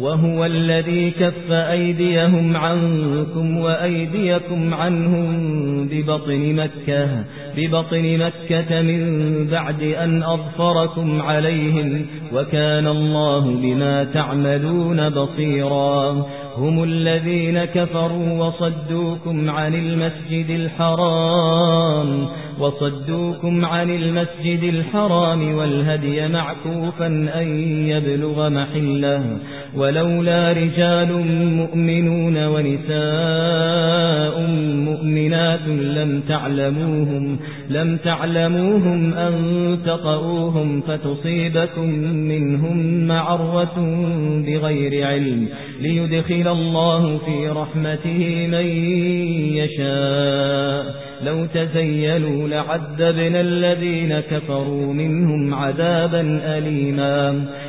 وهو الذي كف أيديهم عنكم وأيديكم عنهم ببطن مكة ببطن مكة من بعد أن أظفركم عليهم وكان الله بما تعملون بصيرا. هم الذين كفروا وصدوكم عن المسجد الحرام وصدوكم عن المسجد الحرام والهدي معكوفا أن يبلغ محله. ولولا رجال مؤمنون ونساء مؤمنات لم تعلموهم لم تعلموهم أن تطؤوهم فتصيبكم منهم معرة بغير علم ليدخل الله في رحمته من يشاء. لو تزيلوا لعذبنا الذين كفروا منهم عذابا أليما.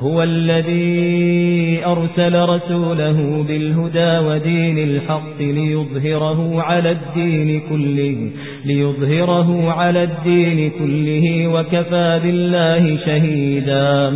هو الذي أرسل رسوله بالهدى ودين الحق ليظهره على الدين كله ليظهره على الدين كله وكفى بالله شهيدا.